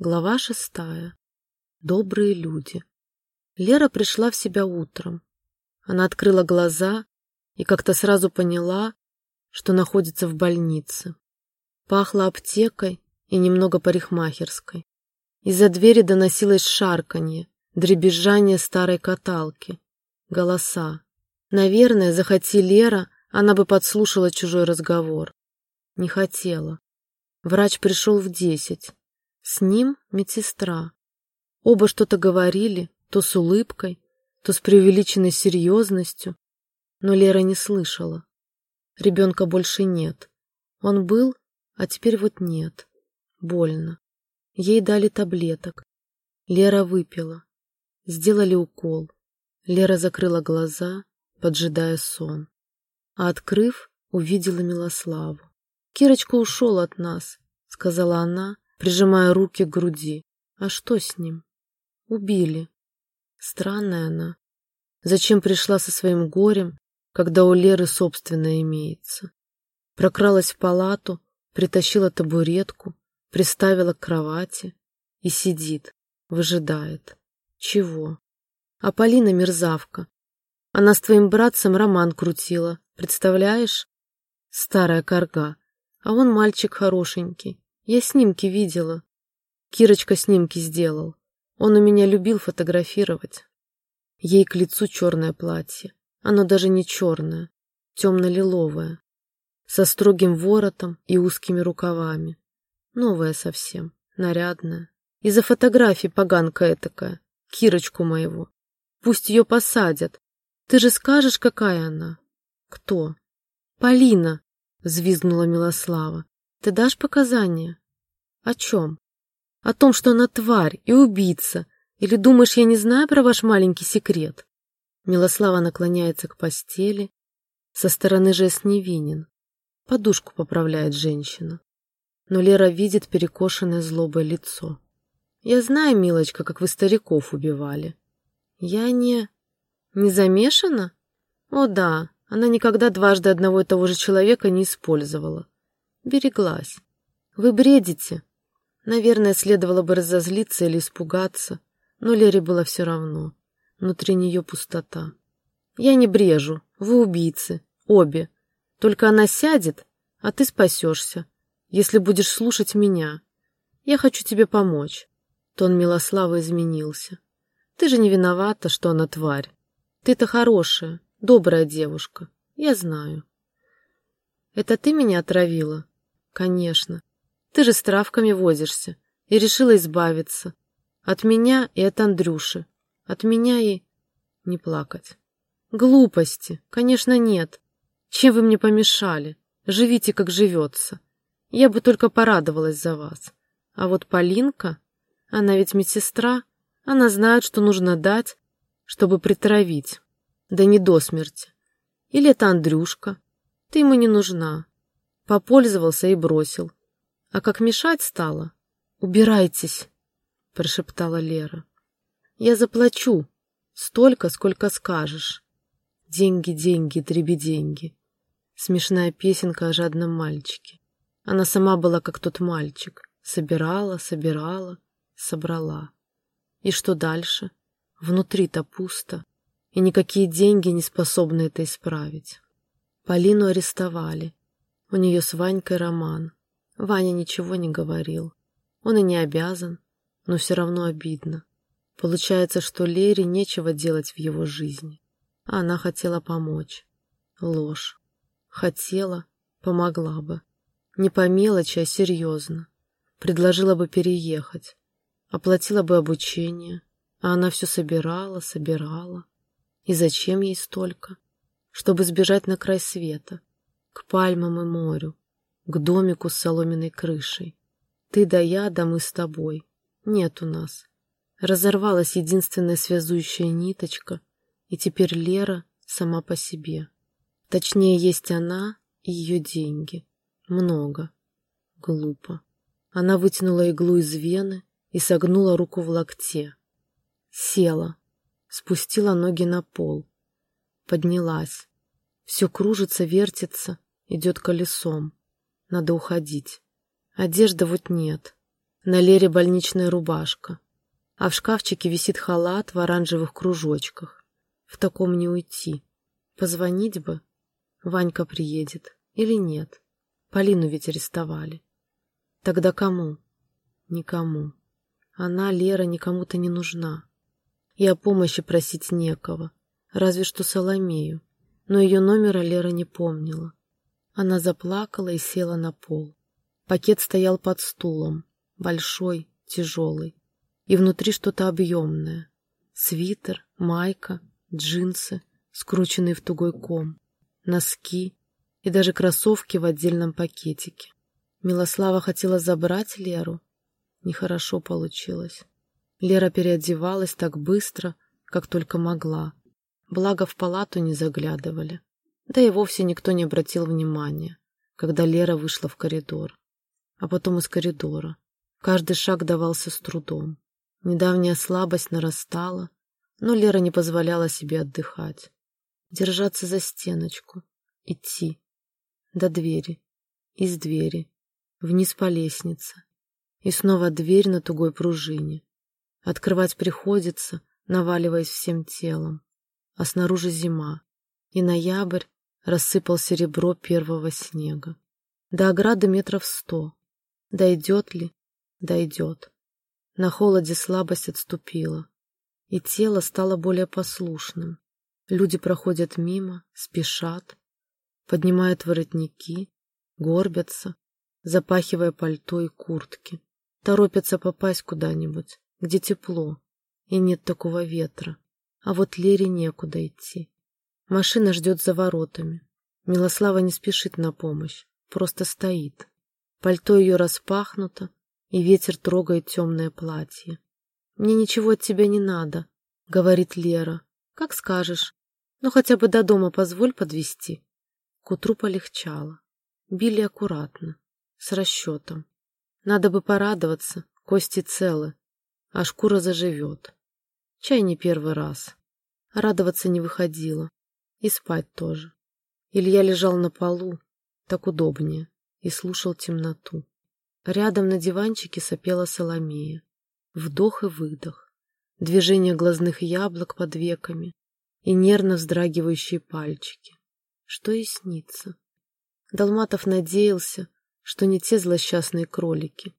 Глава шестая. Добрые люди. Лера пришла в себя утром. Она открыла глаза и как-то сразу поняла, что находится в больнице. Пахло аптекой и немного парикмахерской. Из-за двери доносилось шарканье, дребезжание старой каталки, голоса. Наверное, захоти Лера, она бы подслушала чужой разговор. Не хотела. Врач пришел в десять. С ним медсестра. Оба что-то говорили, то с улыбкой, то с преувеличенной серьезностью, но Лера не слышала. Ребенка больше нет. Он был, а теперь вот нет. Больно. Ей дали таблеток. Лера выпила. Сделали укол. Лера закрыла глаза, поджидая сон. А открыв, увидела Милославу. «Кирочка ушел от нас», — сказала она, прижимая руки к груди. А что с ним? Убили. Странная она. Зачем пришла со своим горем, когда у Леры собственное имеется? Прокралась в палату, притащила табуретку, приставила к кровати и сидит, выжидает. Чего? А Полина мерзавка. Она с твоим братцем роман крутила, представляешь? Старая корга. А он мальчик хорошенький. Я снимки видела. Кирочка снимки сделал. Он у меня любил фотографировать. Ей к лицу черное платье. Оно даже не черное, темно-лиловое, со строгим воротом и узкими рукавами. Новое совсем, нарядное. Из-за фотографий поганка этакая, Кирочку моего. Пусть ее посадят. Ты же скажешь, какая она? Кто? Полина, взвизгнула Милослава. Ты дашь показания? О чем? О том, что она тварь и убийца. Или думаешь, я не знаю про ваш маленький секрет? Милослава наклоняется к постели. Со стороны жест невинен. Подушку поправляет женщина. Но Лера видит перекошенное злобое лицо. Я знаю, милочка, как вы стариков убивали. Я не... не замешана? О да, она никогда дважды одного и того же человека не использовала. Береглась. Вы бредите. Наверное, следовало бы разозлиться или испугаться, но Лере было все равно. Внутри нее пустота. Я не брежу. Вы убийцы. Обе. Только она сядет, а ты спасешься, если будешь слушать меня. Я хочу тебе помочь. Тон Милославы изменился. Ты же не виновата, что она тварь. Ты-то хорошая, добрая девушка. Я знаю. Это ты меня отравила? Конечно. Ты же с травками возишься и решила избавиться. От меня и от Андрюши. От меня и... Не плакать. Глупости. Конечно, нет. Чем вы мне помешали? Живите, как живется. Я бы только порадовалась за вас. А вот Полинка, она ведь медсестра, она знает, что нужно дать, чтобы притравить. Да не до смерти. Или это Андрюшка. Ты ему не нужна. Попользовался и бросил. А как мешать стало? Убирайтесь, прошептала Лера. Я заплачу. Столько, сколько скажешь. Деньги, деньги, дреби деньги. Смешная песенка о жадном мальчике. Она сама была как тот мальчик. Собирала, собирала, собрала. И что дальше? Внутри-то пусто, и никакие деньги не способны это исправить. Полину арестовали. У нее с Ванькой роман. Ваня ничего не говорил. Он и не обязан, но все равно обидно. Получается, что Лере нечего делать в его жизни. А она хотела помочь. Ложь. Хотела, помогла бы. Не по мелочи, а серьезно. Предложила бы переехать. Оплатила бы обучение. А она все собирала, собирала. И зачем ей столько? Чтобы сбежать на край света к пальмам и морю, к домику с соломенной крышей. Ты да я, да мы с тобой. Нет у нас. Разорвалась единственная связующая ниточка, и теперь Лера сама по себе. Точнее, есть она и ее деньги. Много. Глупо. Она вытянула иглу из вены и согнула руку в локте. Села, спустила ноги на пол. Поднялась. Все кружится, вертится, идет колесом. Надо уходить. Одежды вот нет. На Лере больничная рубашка, а в шкафчике висит халат в оранжевых кружочках. В таком не уйти. Позвонить бы. Ванька приедет. Или нет. Полину ведь арестовали. Тогда кому? Никому. Она, Лера, никому-то не нужна. И о помощи просить некого. Разве что Соломею. Но ее номера Лера не помнила. Она заплакала и села на пол. Пакет стоял под стулом. Большой, тяжелый. И внутри что-то объемное. Свитер, майка, джинсы, скрученные в тугой ком, носки и даже кроссовки в отдельном пакетике. Милослава хотела забрать Леру. Нехорошо получилось. Лера переодевалась так быстро, как только могла. Благо в палату не заглядывали. Да и вовсе никто не обратил внимания, когда Лера вышла в коридор. А потом из коридора. Каждый шаг давался с трудом. Недавняя слабость нарастала, но Лера не позволяла себе отдыхать. Держаться за стеночку, идти. До двери, из двери, вниз по лестнице. И снова дверь на тугой пружине. Открывать приходится, наваливаясь всем телом. А снаружи зима, и ноябрь рассыпал серебро первого снега. До ограды метров сто. Дойдет ли? Дойдет. На холоде слабость отступила, и тело стало более послушным. Люди проходят мимо, спешат, поднимают воротники, горбятся, запахивая пальто и куртки, торопятся попасть куда-нибудь, где тепло и нет такого ветра. А вот Лере некуда идти. Машина ждет за воротами. Милослава не спешит на помощь, просто стоит. Пальто ее распахнуто, и ветер трогает темное платье. «Мне ничего от тебя не надо», — говорит Лера. «Как скажешь. Но хотя бы до дома позволь подвести. К утру полегчало. Били аккуратно, с расчетом. Надо бы порадоваться, кости целы, а шкура заживет. Чай не первый раз. Радоваться не выходило. И спать тоже. Илья лежал на полу, так удобнее, и слушал темноту. Рядом на диванчике сопела Соломея. Вдох и выдох. Движение глазных яблок под веками и нервно вздрагивающие пальчики. Что и снится. Долматов надеялся, что не те злосчастные кролики.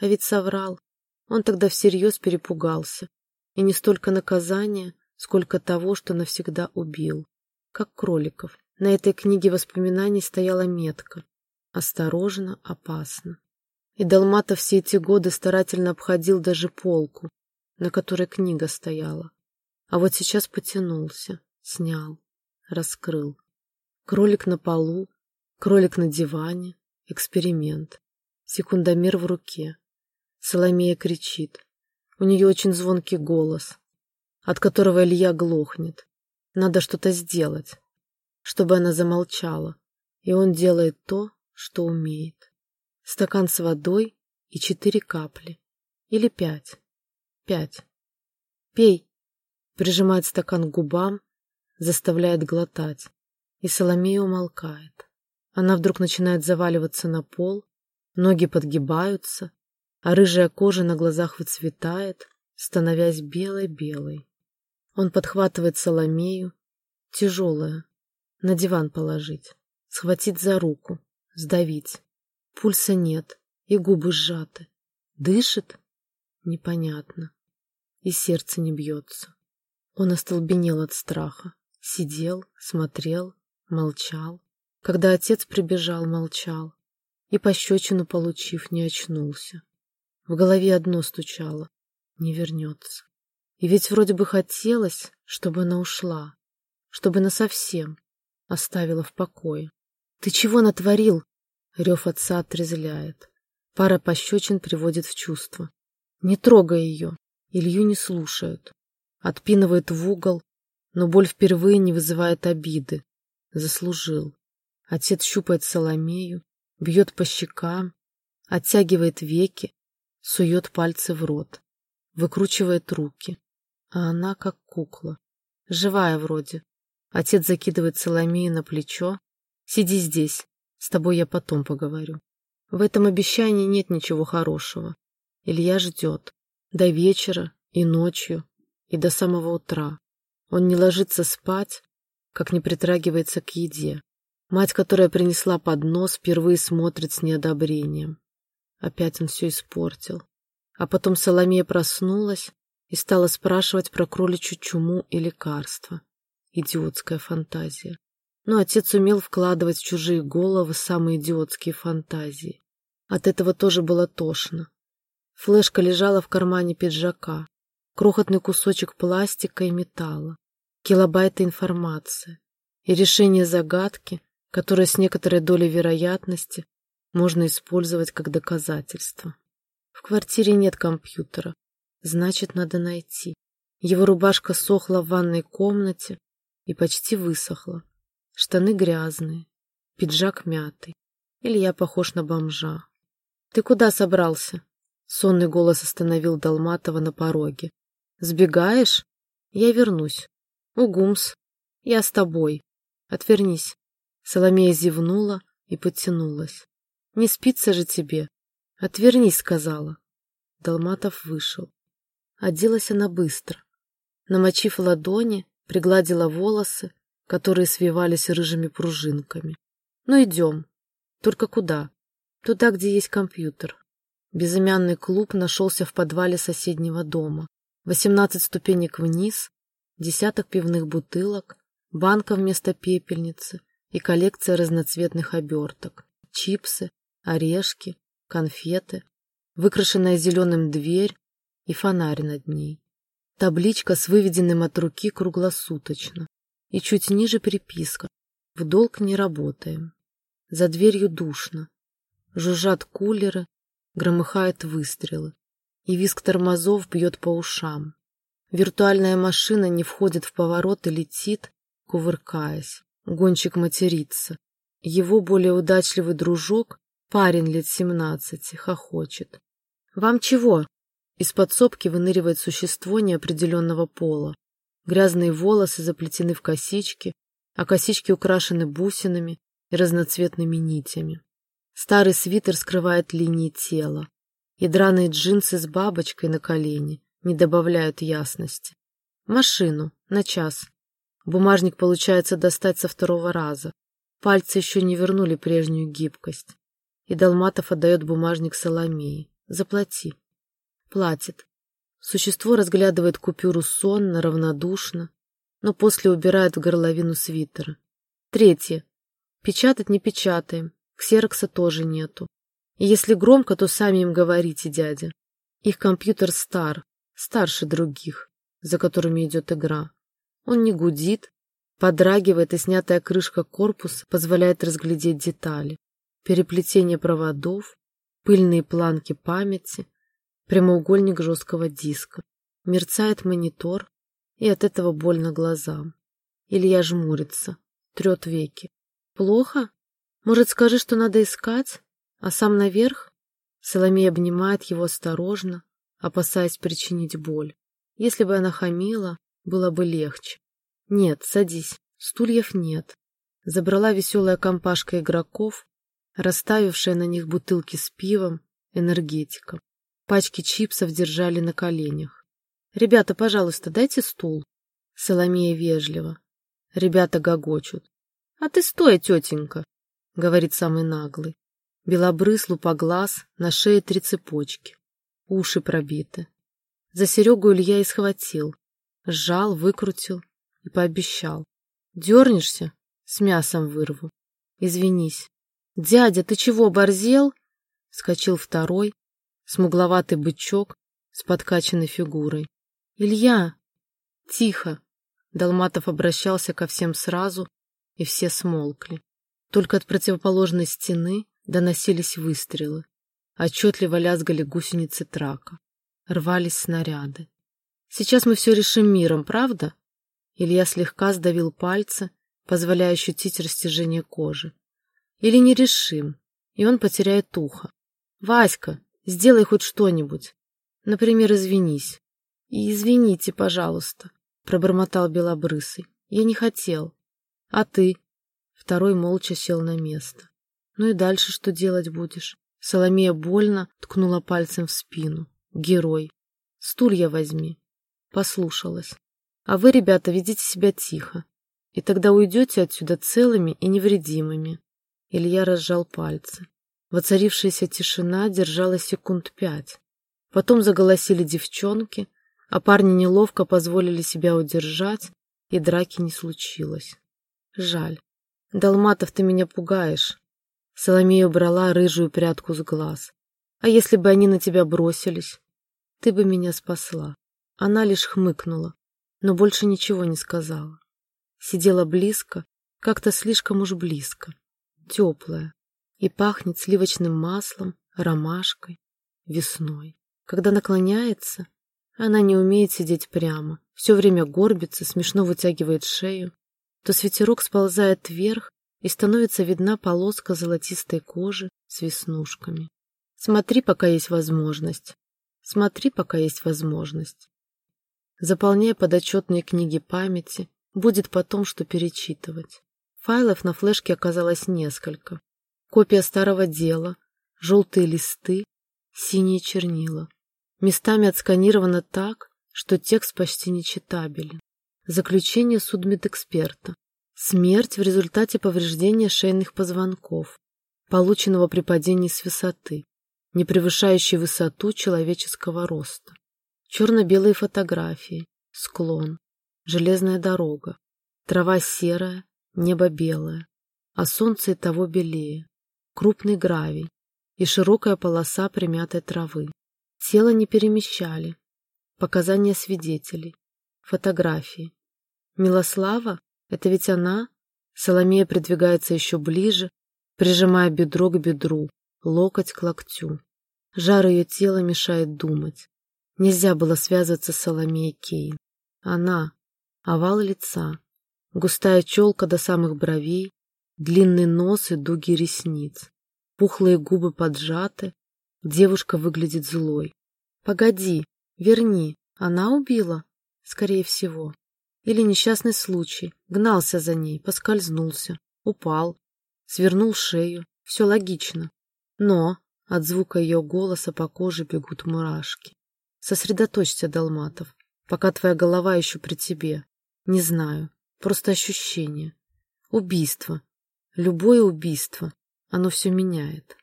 А ведь соврал. Он тогда всерьез перепугался. И не столько наказания, сколько того, что навсегда убил. Как кроликов. На этой книге воспоминаний стояла метка. Осторожно, опасно. И Долматов все эти годы старательно обходил даже полку, на которой книга стояла. А вот сейчас потянулся, снял, раскрыл. Кролик на полу, кролик на диване, эксперимент. Секундомер в руке. Соломея кричит. У нее очень звонкий голос, от которого Илья глохнет. Надо что-то сделать, чтобы она замолчала. И он делает то, что умеет стакан с водой и четыре капли. Или пять. Пять. Пей. Прижимает стакан к губам, заставляет глотать. И Соломея умолкает. Она вдруг начинает заваливаться на пол, ноги подгибаются, а рыжая кожа на глазах выцветает, становясь белой-белой. Он подхватывает Соломею, тяжелая, на диван положить, схватить за руку, сдавить. Пульса нет, и губы сжаты. Дышит? Непонятно. И сердце не бьется. Он остолбенел от страха. Сидел, смотрел, молчал. Когда отец прибежал, молчал. И пощечину получив, не очнулся. В голове одно стучало. Не вернется. И ведь вроде бы хотелось, чтобы она ушла. Чтобы насовсем оставила в покое. «Ты чего натворил?» Рев отца отрезвляет. Пара пощечин приводит в чувство. Не трогай ее. Илью не слушают. Отпинывает в угол, но боль впервые не вызывает обиды. Заслужил. Отец щупает Соломею, бьет по щекам, оттягивает веки, сует пальцы в рот, выкручивает руки. А она как кукла. Живая вроде. Отец закидывает Соломею на плечо. Сиди здесь, с тобой я потом поговорю. В этом обещании нет ничего хорошего. Илья ждет. До вечера и ночью, и до самого утра. Он не ложится спать, как не притрагивается к еде. Мать, которая принесла поднос, впервые смотрит с неодобрением. Опять он все испортил. А потом Соломея проснулась и стала спрашивать про кроличью чуму и лекарства. Идиотская фантазия. Но отец умел вкладывать в чужие головы самые идиотские фантазии. От этого тоже было тошно. Флешка лежала в кармане пиджака. Крохотный кусочек пластика и металла. Килобайты информации. И решение загадки, которое с некоторой долей вероятности можно использовать как доказательство. В квартире нет компьютера. Значит, надо найти. Его рубашка сохла в ванной комнате и почти высохла. Штаны грязные, пиджак мятый. Или я похож на бомжа. «Ты куда собрался?» Сонный голос остановил Долматова на пороге. «Сбегаешь? Я вернусь. Угумс. Я с тобой. Отвернись». Соломея зевнула и подтянулась. «Не спится же тебе?» «Отвернись», — сказала. Долматов вышел. Оделась она быстро. Намочив ладони, пригладила волосы, которые свивались рыжими пружинками. Ну, идем. Только куда? Туда, где есть компьютер. Безымянный клуб нашелся в подвале соседнего дома. Восемнадцать ступенек вниз, десяток пивных бутылок, банка вместо пепельницы и коллекция разноцветных оберток. Чипсы, орешки, конфеты, выкрашенная зеленым дверь и фонарь над ней. Табличка с выведенным от руки круглосуточно. И чуть ниже приписка. В долг не работаем. За дверью душно. Жужжат кулеры, громыхают выстрелы. И визг тормозов бьет по ушам. Виртуальная машина не входит в поворот и летит, кувыркаясь. Гонщик матерится. Его более удачливый дружок, парень лет семнадцати, хохочет. «Вам чего?» Из подсобки выныривает существо неопределенного пола. Грязные волосы заплетены в косички, а косички украшены бусинами и разноцветными нитями. Старый свитер скрывает линии тела, и драные джинсы с бабочкой на колени не добавляют ясности. Машину, на час. Бумажник получается достать со второго раза. Пальцы еще не вернули прежнюю гибкость. И Долматов отдает бумажник Соломеи. Заплати. Платит. Существо разглядывает купюру сонно, равнодушно, но после убирает в горловину свитера. Третье. Печатать не печатаем, ксерокса тоже нету. И если громко, то сами им говорите, дядя. Их компьютер стар, старше других, за которыми идет игра. Он не гудит, подрагивает, и снятая крышка корпуса позволяет разглядеть детали. Переплетение проводов, пыльные планки памяти, прямоугольник жесткого диска. Мерцает монитор, и от этого больно глазам. Илья жмурится, трет веки. Плохо? Может, скажи, что надо искать? А сам наверх? Соломея обнимает его осторожно, опасаясь причинить боль. Если бы она хамила, было бы легче. Нет, садись, стульев нет. Забрала веселая компашка игроков, расставившая на них бутылки с пивом, энергетиком. Пачки чипсов держали на коленях. «Ребята, пожалуйста, дайте стул». Соломея вежливо. Ребята гогочут. «А ты стой, тетенька», — говорит самый наглый. Белобрыс, лупоглаз, на шее три цепочки. Уши пробиты. За Серегу Илья и схватил. Сжал, выкрутил и пообещал. «Дернешься? С мясом вырву. Извинись». «Дядя, ты чего, борзел?» Скочил второй, смугловатый бычок с подкачанной фигурой. «Илья!» «Тихо!» Долматов обращался ко всем сразу, и все смолкли. Только от противоположной стены доносились выстрелы. Отчетливо лязгали гусеницы трака. Рвались снаряды. «Сейчас мы все решим миром, правда?» Илья слегка сдавил пальцы, позволяя ощутить растяжение кожи. «Или не решим, и он потеряет ухо. Васька, Сделай хоть что-нибудь. Например, извинись. И извините, пожалуйста, пробормотал Белобрысый. Я не хотел. А ты? Второй молча сел на место. Ну и дальше что делать будешь? Соломея больно ткнула пальцем в спину. Герой. Стулья возьми. Послушалась. А вы, ребята, ведите себя тихо. И тогда уйдете отсюда целыми и невредимыми. Илья разжал пальцы. Воцарившаяся тишина держалась секунд пять. Потом заголосили девчонки, а парни неловко позволили себя удержать, и драки не случилось. Жаль. Долматов, ты меня пугаешь. Соломея убрала рыжую прядку с глаз. А если бы они на тебя бросились? Ты бы меня спасла. Она лишь хмыкнула, но больше ничего не сказала. Сидела близко, как-то слишком уж близко, теплая, и пахнет сливочным маслом, ромашкой, весной. Когда наклоняется, она не умеет сидеть прямо, все время горбится, смешно вытягивает шею, то с ветерок сползает вверх, и становится видна полоска золотистой кожи с веснушками. Смотри, пока есть возможность. Смотри, пока есть возможность. Заполняя подотчетные книги памяти, будет потом что перечитывать. Файлов на флешке оказалось несколько. Копия старого дела, желтые листы, синие чернила. Местами отсканировано так, что текст почти нечитабелен. Заключение судмедэксперта. Смерть в результате повреждения шейных позвонков, полученного при падении с высоты, не превышающей высоту человеческого роста. Черно-белые фотографии, склон, железная дорога, трава серая, небо белое, а солнце и того белее, крупный гравий и широкая полоса примятой травы. Тело не перемещали. Показания свидетелей. Фотографии. Милослава? Это ведь она? Соломея придвигается еще ближе, прижимая бедро к бедру, локоть к локтю. Жар ее тела мешает думать. Нельзя было связываться с Соломеей Кейн. Она — овал лица, густая челка до самых бровей, длинный нос и дуги ресниц, пухлые губы поджаты, девушка выглядит злой. Погоди, верни, она убила? Скорее всего. Или несчастный случай, гнался за ней, поскользнулся, упал, свернул шею. Все логично. Но от звука ее голоса по коже бегут мурашки. Сосредоточься, Долматов, пока твоя голова еще при тебе. Не знаю, просто ощущение. Убийство. Любое убийство. Оно все меняет.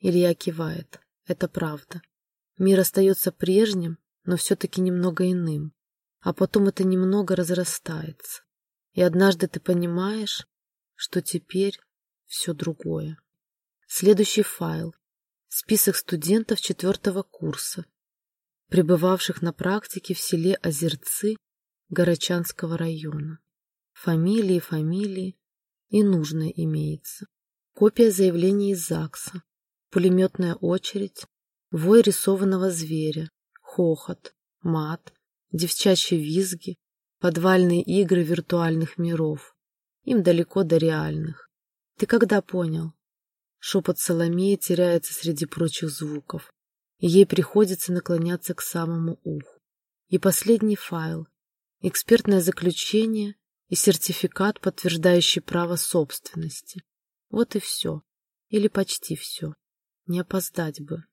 Илья кивает. Это правда. Мир остается прежним, но все-таки немного иным. А потом это немного разрастается. И однажды ты понимаешь, что теперь все другое. Следующий файл. Список студентов четвертого курса, пребывавших на практике в селе Озерцы Горочанского района. Фамилии, фамилии и нужное имеется. Копия заявления из ЗАГСа, пулеметная очередь, Вой рисованного зверя, хохот, мат, девчачьи визги, подвальные игры виртуальных миров. Им далеко до реальных. Ты когда понял? Шепот Соломеи теряется среди прочих звуков, ей приходится наклоняться к самому уху. И последний файл — экспертное заключение и сертификат, подтверждающий право собственности. Вот и все. Или почти все. Не опоздать бы.